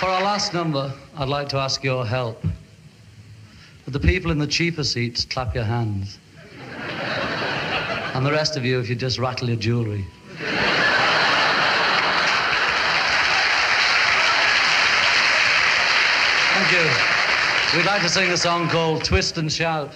For our last number, I'd like to ask your help. But the people in the cheaper seats, clap your hands. and the rest of you, if you just rattle your jewelry. Thank you. We'd like to sing a song called Twist and Shout.